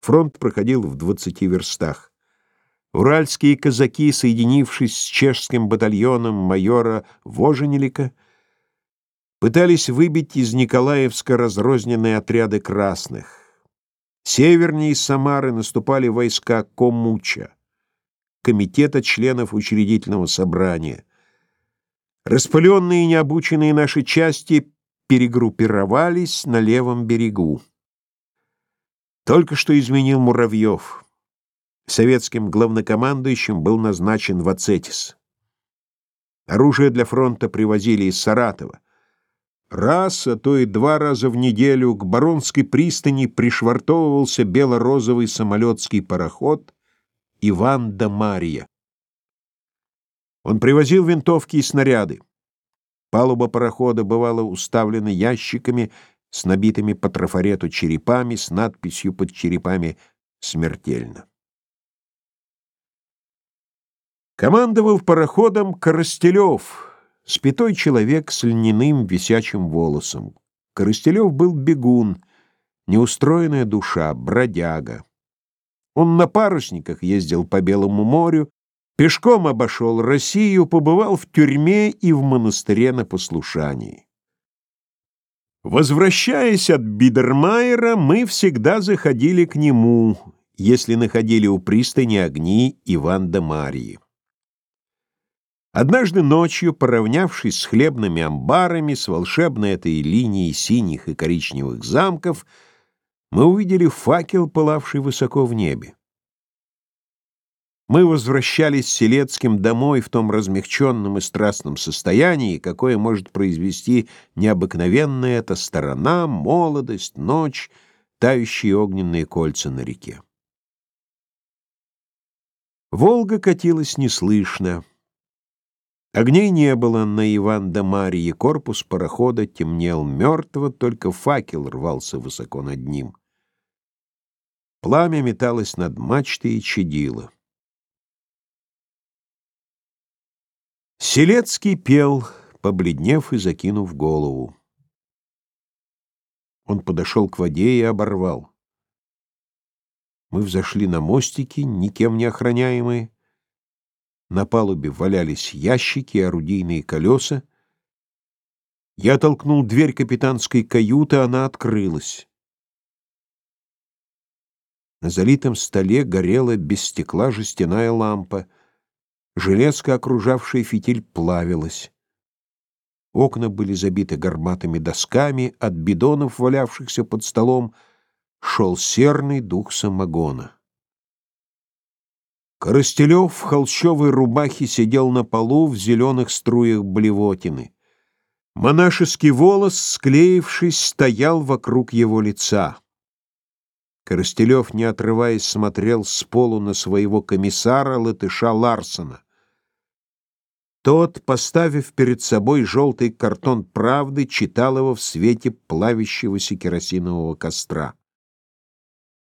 Фронт проходил в двадцати верстах. Уральские казаки, соединившись с чешским батальоном майора Воженелика, пытались выбить из Николаевска разрозненные отряды красных. Севернее Самары наступали войска Комуча, комитета членов учредительного собрания. Распыленные и необученные наши части перегруппировались на левом берегу. Только что изменил Муравьев. Советским главнокомандующим был назначен Вацетис. Оружие для фронта привозили из Саратова. Раз, а то и два раза в неделю к Баронской пристани пришвартовывался бело-розовый самолетский пароход «Иван да Мария». Он привозил винтовки и снаряды. Палуба парохода бывала уставлена ящиками с набитыми по трафарету черепами с надписью под черепами «Смертельно». Командовал пароходом Коростелев — Спитой человек с льняным висячим волосом. Коростелев был бегун, неустроенная душа, бродяга. Он на парусниках ездил по Белому морю, пешком обошел Россию, побывал в тюрьме и в монастыре на послушании. Возвращаясь от Бидермайера, мы всегда заходили к нему, если находили у пристани огни Иван да Марии. Однажды ночью, поравнявшись с хлебными амбарами, с волшебной этой линией синих и коричневых замков, мы увидели факел, пылавший высоко в небе. Мы возвращались с Селецким домой в том размягченном и страстном состоянии, какое может произвести необыкновенная эта сторона, молодость, ночь, тающие огненные кольца на реке. Волга катилась неслышно. Огней не было на Иван-да-Марье, корпус парохода темнел мертво, только факел рвался высоко над ним. Пламя металось над мачтой и чадило. Селецкий пел, побледнев и закинув голову. Он подошел к воде и оборвал. Мы взошли на мостики, никем не охраняемые. На палубе валялись ящики орудийные колеса. Я толкнул дверь капитанской каюты, она открылась. На залитом столе горела без стекла жестяная лампа. Железка, окружавшая фитиль, плавилась. Окна были забиты горбатыми досками, от бидонов, валявшихся под столом, шел серный дух самогона. Коростелев в холщовой рубахе сидел на полу в зеленых струях блевотины. Монашеский волос, склеившись, стоял вокруг его лица. Коростелев, не отрываясь, смотрел с полу на своего комиссара, латыша Ларсона. Тот, поставив перед собой желтый картон правды, читал его в свете плавящегося керосинового костра.